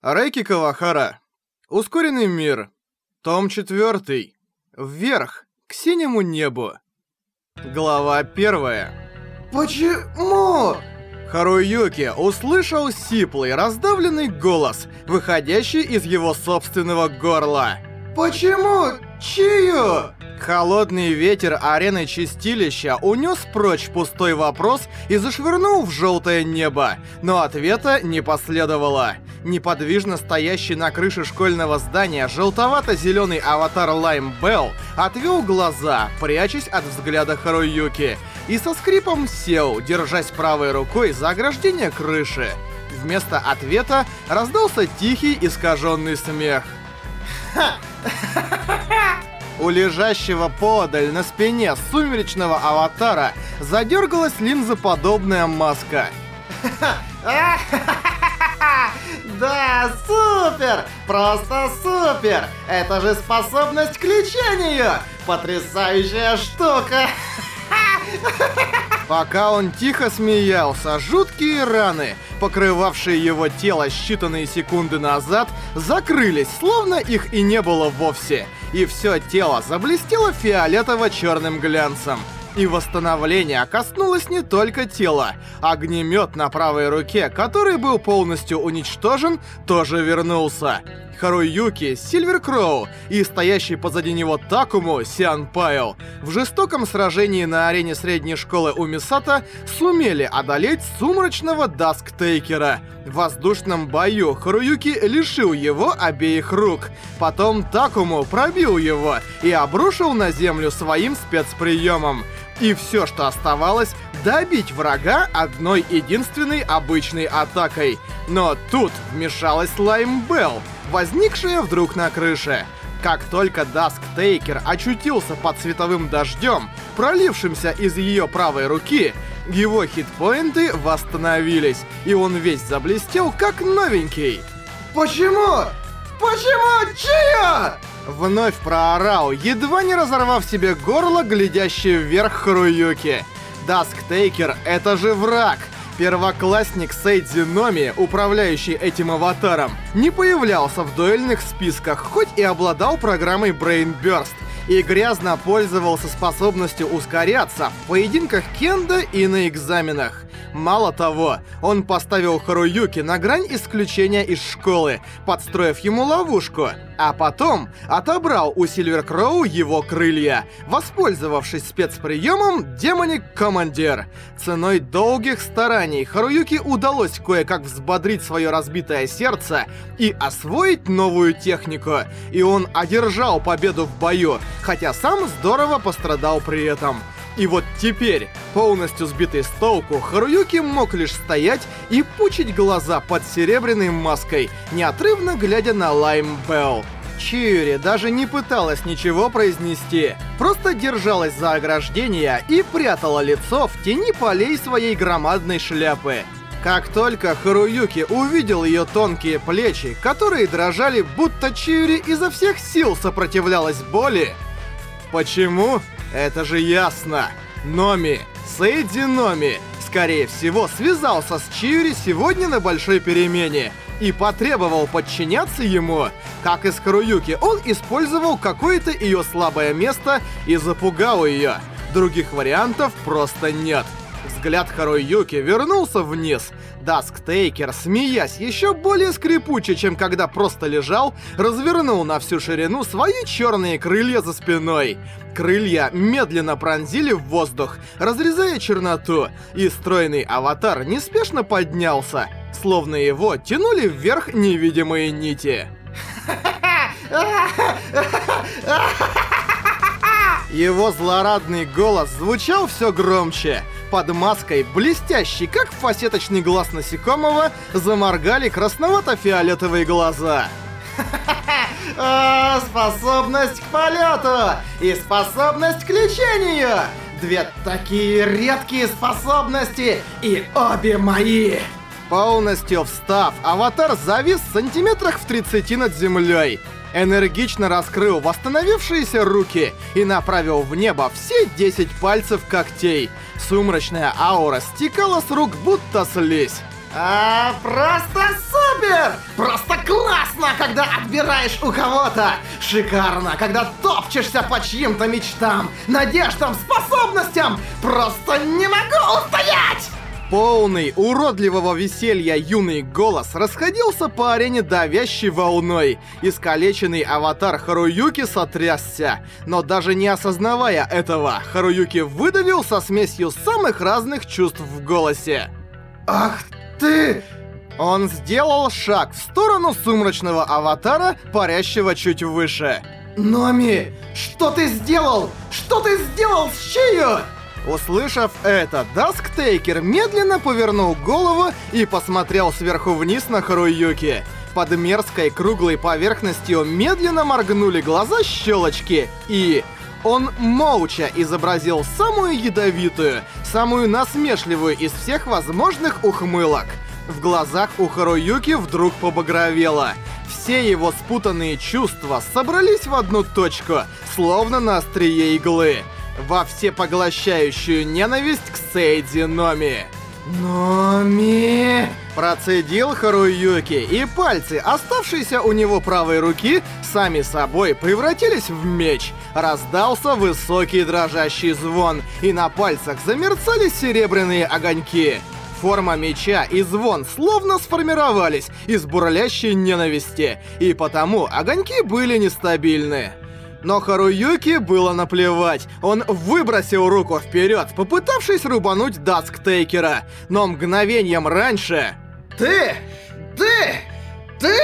Рэки Кавахара. Ускоренный мир. Том 4. Вверх, к синему небу. Глава 1. Почему? Харуюки услышал сиплый, раздавленный голос, выходящий из его собственного горла. Почему? Чию? Холодный ветер арены Чистилища унес прочь пустой вопрос и зашвырнул в желтое небо, но ответа не последовало. Неподвижно стоящий на крыше школьного здания желтовато-зеленый аватар Лайм Белл отвел глаза, прячась от взгляда Харуюки, и со скрипом сел, держась правой рукой за ограждение крыши. Вместо ответа раздался тихий искаженный смех. У лежащего подаль на спине сумеречного аватара задергалась линзоподобная маска. Да, супер! Просто супер! Это же способность к лечению! Потрясающая штука! Пока он тихо смеялся, жуткие раны, покрывавшие его тело считанные секунды назад, закрылись, словно их и не было вовсе. И все тело заблестело фиолетово-черным глянцем. И восстановление коснулось не только тела. Огнемет на правой руке, который был полностью уничтожен, тоже вернулся. Харуюки, Сильвер Кроу и стоящий позади него Такому, Сиан Пайо, в жестоком сражении на арене средней школы Умисата сумели одолеть сумрачного Дасктейкера. В воздушном бою Харуюки лишил его обеих рук. Потом Такому пробил его и обрушил на землю своим спецприемом. И все, что оставалось, добить врага одной единственной обычной атакой. Но тут вмешалась Лайм Белл, возникшая вдруг на крыше. Как только Даск Тейкер очутился под световым дождем, пролившимся из ее правой руки, его хитпоинты восстановились, и он весь заблестел, как новенький. Почему? Почему? Чию? Вновь проорал, едва не разорвав себе горло, глядящий вверх Харуюки. Дасктейкер — это же враг! Первоклассник Сейдзи Номи, управляющий этим аватаром, не появлялся в дуэльных списках, хоть и обладал программой Brain Burst, и грязно пользовался способностью ускоряться в поединках Кенда и на экзаменах. Мало того, он поставил Харуюки на грань исключения из школы, подстроив ему ловушку, а потом отобрал у Сильвер Кроу его крылья, воспользовавшись спецприемом Демоник-Командир. Ценой долгих стараний Харуюки удалось кое-как взбодрить свое разбитое сердце и освоить новую технику, и он одержал победу в бою, хотя сам здорово пострадал при этом. И вот теперь, полностью сбитый с толку, Харуюки мог лишь стоять и пучить глаза под серебряной маской, неотрывно глядя на Лайм Белл. Чиури даже не пыталась ничего произнести, просто держалась за ограждение и прятала лицо в тени полей своей громадной шляпы. Как только Харуюки увидел ее тонкие плечи, которые дрожали, будто Чиури изо всех сил сопротивлялась боли... Почему? Это же ясно. Номи, Сейдзи Номи, скорее всего, связался с Чиури сегодня на большой перемене и потребовал подчиняться ему. Как и с Харуюки, он использовал какое-то ее слабое место и запугал ее. Других вариантов просто нет. Взгляд Харуюки вернулся вниз. Дасктейкер, смеясь еще более скрипуче, чем когда просто лежал, развернул на всю ширину свои черные крылья за спиной. Крылья медленно пронзили в воздух, разрезая черноту, и стройный аватар неспешно поднялся, словно его тянули вверх невидимые нити. Его злорадный голос звучал все громче. Под маской, блестящий, как фасеточный глаз насекомого, заморгали красновато-фиолетовые глаза. О, способность к полету и способность к лечению! Две такие редкие способности, и обе мои! Полностью встав, аватар завис в сантиметрах в 30 над землей. Энергично раскрыл восстановившиеся руки и направил в небо все 10 пальцев когтей. Сумрачная аура стекала с рук, будто слизь. А, просто супер! Просто Классно, когда отбираешь у кого-то! Шикарно, когда топчешься по чьим-то мечтам, надеждам, способностям! Просто не могу устоять! Полный уродливого веселья юный голос расходился по арене давящей волной. Искалеченный аватар Харуюки сотрясся. Но даже не осознавая этого, Харуюки выдавил со смесью самых разных чувств в голосе. «Ах ты!» Он сделал шаг в сторону сумрачного аватара, парящего чуть выше. «Номи, что ты сделал? Что ты сделал с Чию?» Услышав это, Дасктейкер медленно повернул голову и посмотрел сверху вниз на Харуюки. Под мерзкой круглой поверхностью медленно моргнули глаза щелочки, и... Он молча изобразил самую ядовитую, самую насмешливую из всех возможных ухмылок. В глазах у Харуюки вдруг побагровело. Все его спутанные чувства собрались в одну точку, словно на острие иглы во всепоглощающую ненависть к Сейди Номи. «Номи!» Процедил Харуюки, и пальцы, оставшиеся у него правой руки, сами собой превратились в меч. Раздался высокий дрожащий звон, и на пальцах замерцали серебряные огоньки. Форма меча и звон словно сформировались из бурлящей ненависти, и потому огоньки были нестабильны. Но Харуюки было наплевать. Он выбросил руку вперед, попытавшись рубануть Дасктейкера. Но мгновением раньше... «Ты! Ты! Ты!»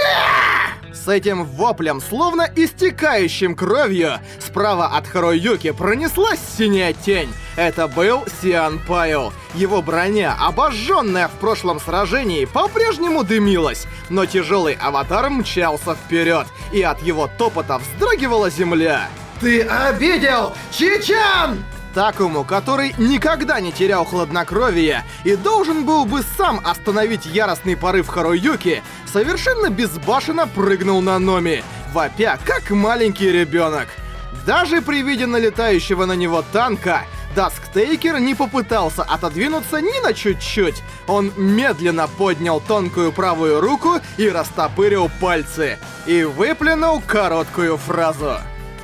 С этим воплем, словно истекающим кровью, справа от Харуюки пронеслась синяя тень. Это был Сиан Пайо. Его броня, обожженная в прошлом сражении, по-прежнему дымилась, но тяжелый аватар мчался вперед, и от его топота вздрагивала земля. «Ты обидел Чичан!» Такому, который никогда не терял хладнокровия и должен был бы сам остановить яростный порыв Харуюки, совершенно безбашенно прыгнул на Номи, вопя как маленький ребенок. Даже при виде налетающего на него танка, Дасктейкер не попытался отодвинуться ни на чуть-чуть. Он медленно поднял тонкую правую руку и растопырил пальцы. И выплюнул короткую фразу.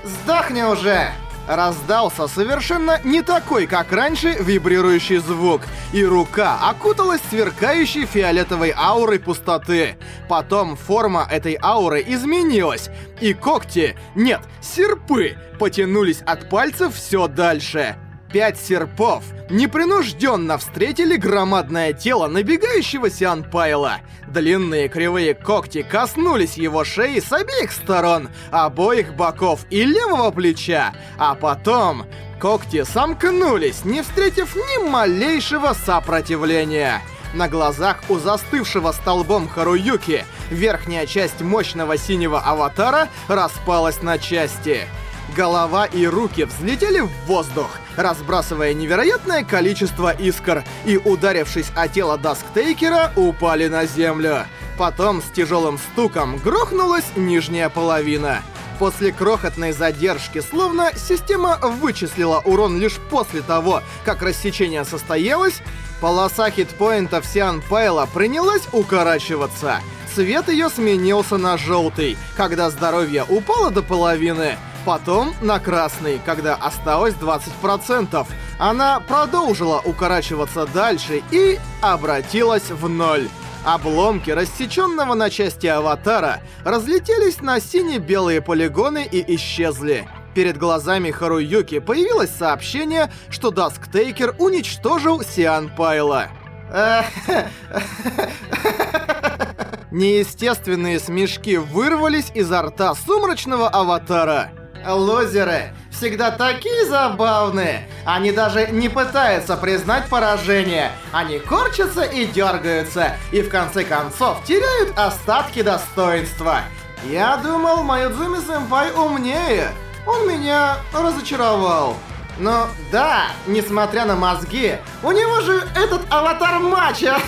«Сдохни уже!» Раздался совершенно не такой, как раньше, вибрирующий звук, и рука окуталась сверкающей фиолетовой аурой пустоты. Потом форма этой ауры изменилась, и когти, нет, серпы, потянулись от пальцев все дальше. Пять серпов непринужденно встретили громадное тело набегающего Сианпайла. Длинные кривые когти коснулись его шеи с обеих сторон, обоих боков и левого плеча, а потом когти сомкнулись, не встретив ни малейшего сопротивления. На глазах у застывшего столбом Харуюки верхняя часть мощного синего аватара распалась на части — Голова и руки взлетели в воздух, разбрасывая невероятное количество искр, и, ударившись о тело Дасктейкера, упали на землю. Потом с тяжелым стуком грохнулась нижняя половина. После крохотной задержки, словно система вычислила урон лишь после того, как рассечение состоялось, полоса хитпоинтов Сиан Пайла принялась укорачиваться. Цвет ее сменился на желтый, когда здоровье упало до половины — Потом на красный, когда осталось 20%. Она продолжила укорачиваться дальше и обратилась в ноль. Обломки рассеченного на части аватара разлетелись на сине-белые полигоны и исчезли. Перед глазами Харуюки появилось сообщение, что Дасктейкер уничтожил Сиан Пайла. Неестественные смешки вырвались изо рта сумрачного аватара. Лузеры всегда такие забавные. Они даже не пытаются признать поражение. Они корчатся и дергаются, и в конце концов теряют остатки достоинства. Я думал, Майодзуми-сэмпай умнее. Он меня разочаровал. Но да, несмотря на мозги, у него же этот аватар мачо.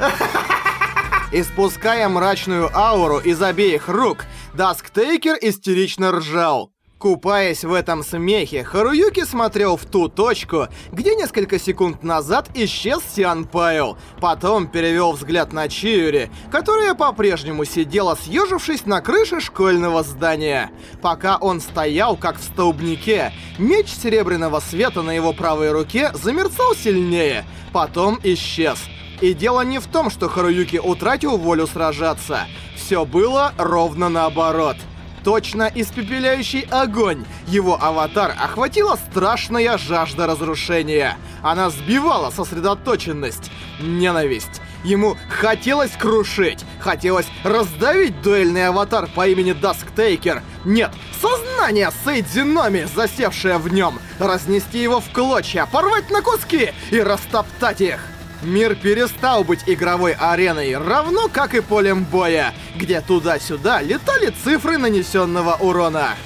Испуская мрачную ауру из обеих рук, Дасктейкер истерично ржал. Купаясь в этом смехе, Харуюки смотрел в ту точку, где несколько секунд назад исчез Сиан Пайл. Потом перевел взгляд на Чиури, которая по-прежнему сидела, съежившись на крыше школьного здания. Пока он стоял, как в столбнике, меч серебряного света на его правой руке замерцал сильнее, потом исчез. И дело не в том, что Харуюки утратил волю сражаться. Все было ровно наоборот — точно испепеляющий огонь. Его аватар охватила страшная жажда разрушения. Она сбивала сосредоточенность, ненависть. Ему хотелось крушить, хотелось раздавить дуэльный аватар по имени Дасктейкер. Нет, сознание Сейдзиноми, засевшее в нем, разнести его в клочья, порвать на куски и растоптать их. Мир перестал быть игровой ареной, равно как и полем боя, где туда-сюда летали цифры нанесенного урона.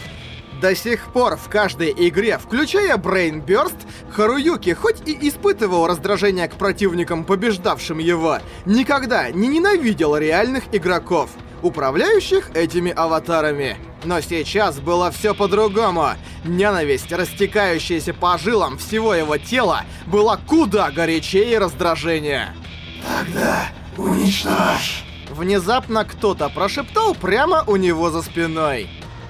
До сих пор в каждой игре, включая Brain Burst, Харуюки хоть и испытывал раздражение к противникам, побеждавшим его, никогда не ненавидел реальных игроков, управляющих этими аватарами. Но сейчас было все по-другому. Ненависть, растекающаяся по жилам всего его тела, была куда горячее раздражения. «Тогда уничтожь!» Внезапно кто-то прошептал прямо у него за спиной.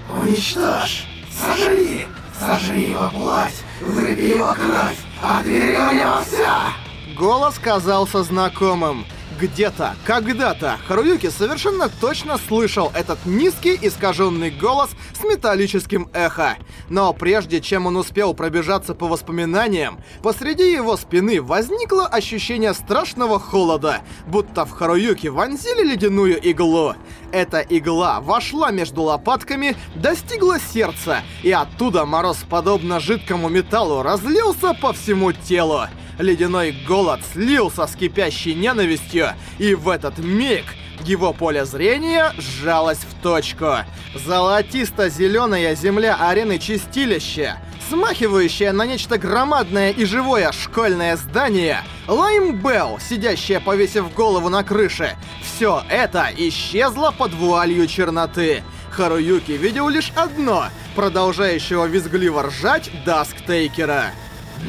«Уничтожь! Сожри! Сожри его плоть! Выпей его кровь! Отбери у него все!» Голос казался знакомым. Где-то, когда-то Харуюки совершенно точно слышал этот низкий искаженный голос с металлическим эхо. Но прежде чем он успел пробежаться по воспоминаниям, посреди его спины возникло ощущение страшного холода, будто в Харуюки вонзили ледяную иглу. Эта игла вошла между лопатками, достигла сердца, и оттуда мороз, подобно жидкому металлу, разлился по всему телу. Ледяной голод слился с кипящей ненавистью, и в этот миг его поле зрения сжалось в точку. Золотисто-зеленая земля арены Чистилища, смахивающая на нечто громадное и живое школьное здание, Лайм Белл, сидящая повесив голову на крыше, все это исчезло под вуалью черноты. Харуюки видел лишь одно, продолжающего визгливо ржать Дасктейкера.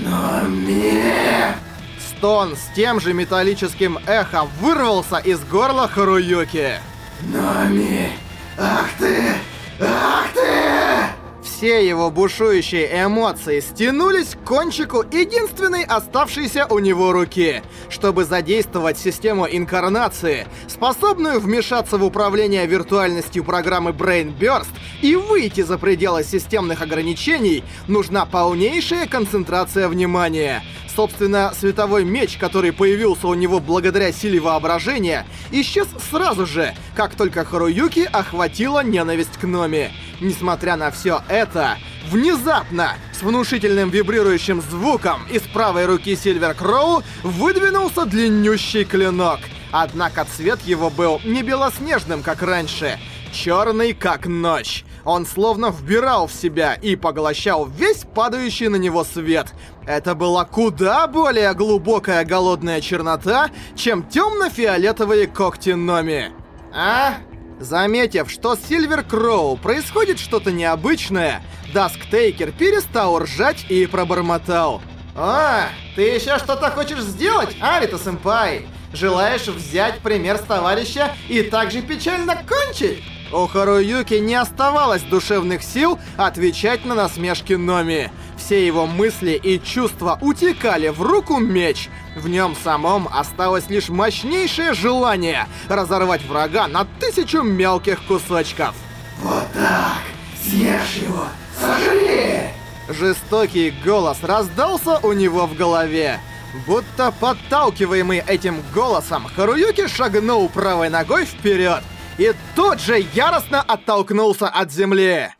«Нами!» Стон с тем же металлическим эхом вырвался из горла Харуюки. «Нами! Ах ты! Ах ты!» Все его бушующие эмоции стянулись к кончику единственной оставшейся у него руки, чтобы задействовать систему инкарнации, способную вмешаться в управление виртуальностью программы Brain Burst и выйти за пределы системных ограничений, нужна полнейшая концентрация внимания. Собственно, световой меч, который появился у него благодаря силе воображения, исчез сразу же, как только Харуюки охватила ненависть к Номи. Несмотря на все это, внезапно, с внушительным вибрирующим звуком, из правой руки Сильвер Кроу выдвинулся длиннющий клинок. Однако цвет его был не белоснежным, как раньше, черный, как ночь. Он словно вбирал в себя и поглощал весь падающий на него свет. Это была куда более глубокая голодная чернота, чем темно-фиолетовые когти Номи. А? Заметив, что с Сильвер Кроу происходит что-то необычное, Дасктейкер перестал ржать и пробормотал. «А, ты еще что-то хочешь сделать, Арита-сэмпай? Желаешь взять пример с товарища и также печально кончить?» У Харуюки не оставалось душевных сил отвечать на насмешки Номи. Все его мысли и чувства утекали в руку меч. В нем самом осталось лишь мощнейшее желание разорвать врага на тысячу мелких кусочков. «Вот так! Съешь его! Сожри!» Жестокий голос раздался у него в голове. Будто подталкиваемый этим голосом, Харуюки шагнул правой ногой вперед и тут же яростно оттолкнулся от земли.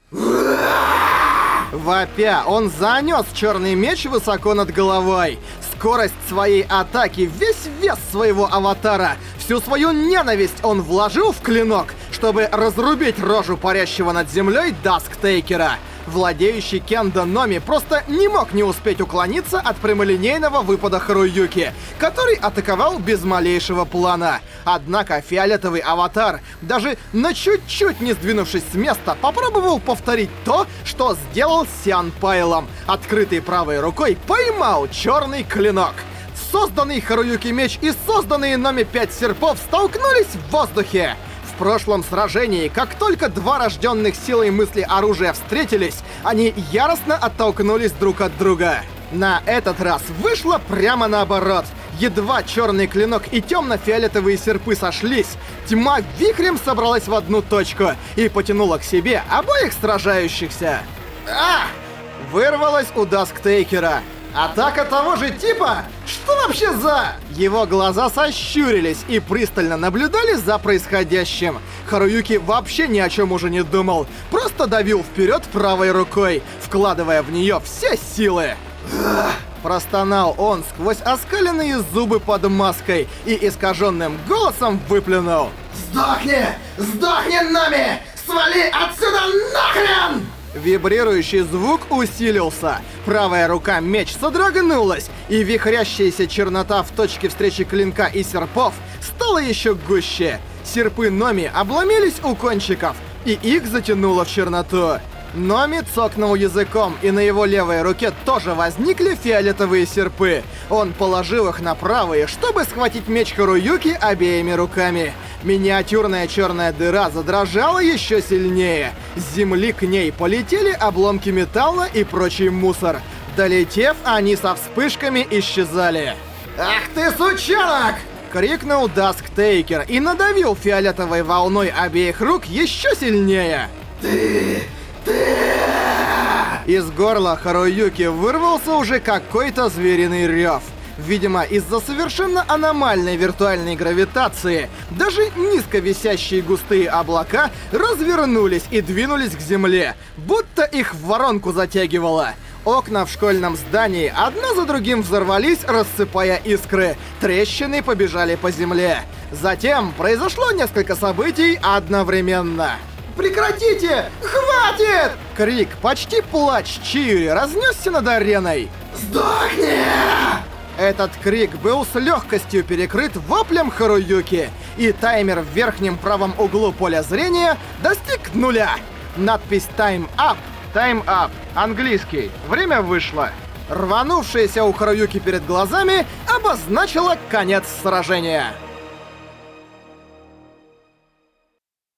Вопя, он занес черный меч высоко над головой. Скорость своей атаки, весь вес своего аватара, всю свою ненависть он вложил в клинок, чтобы разрубить рожу парящего над землей Дасктейкера. Владеющий Кендо Номи просто не мог не успеть уклониться от прямолинейного выпада Харуюки, который атаковал без малейшего плана. Однако фиолетовый аватар, даже на чуть-чуть не сдвинувшись с места, попробовал повторить то, что сделал Сиан Пайлом. Открытой правой рукой поймал черный клинок. Созданный Харуюки меч и созданные Номи 5 серпов столкнулись в воздухе. Прошлом сражении, как только два рожденных силой мысли оружия встретились, они яростно оттолкнулись друг от друга. На этот раз вышло прямо наоборот. Едва черный клинок и темно-фиолетовые серпы сошлись, тьма вихрем собралась в одну точку и потянула к себе обоих сражающихся. А! Вырвалась у Дасктейкера. Атака того же типа? Что вообще за... Его глаза сощурились и пристально наблюдали за происходящим. Харуюки вообще ни о чем уже не думал. Просто давил вперед правой рукой, вкладывая в нее все силы. Простонал он сквозь оскаленные зубы под маской и искаженным голосом выплюнул. «Сдохни! Сдохни нами! Свали отсюда нахрен!» Вибрирующий звук усилился. Правая рука меч содрогнулась, и вихрящаяся чернота в точке встречи клинка и серпов стала еще гуще. Серпы Номи обломились у кончиков, и их затянуло в черноту. Номи цокнул языком, и на его левой руке тоже возникли фиолетовые серпы. Он положил их на правые, чтобы схватить меч Харуюки обеими руками. Миниатюрная черная дыра задрожала еще сильнее. С земли к ней полетели обломки металла и прочий мусор. Долетев, они со вспышками исчезали. «Ах ты, сучонок!» Крикнул Дасктейкер и надавил фиолетовой волной обеих рук еще сильнее. «Ты... ты...» Из горла Харуюки вырвался уже какой-то звериный рев. Видимо, из-за совершенно аномальной виртуальной гравитации, даже низко висящие густые облака развернулись и двинулись к земле, будто их в воронку затягивало. Окна в школьном здании одно за другим взорвались, рассыпая искры. Трещины побежали по земле. Затем произошло несколько событий одновременно. Прекратите! Хватит! Крик, почти плач Чиури разнесся над ареной. Сдохни! Этот крик был с легкостью перекрыт воплем Харуюки, и таймер в верхнем правом углу поля зрения достиг нуля. Надпись «Time Up» «Time Up» английский «Время вышло». Рванувшаяся у Харуюки перед глазами обозначила конец сражения.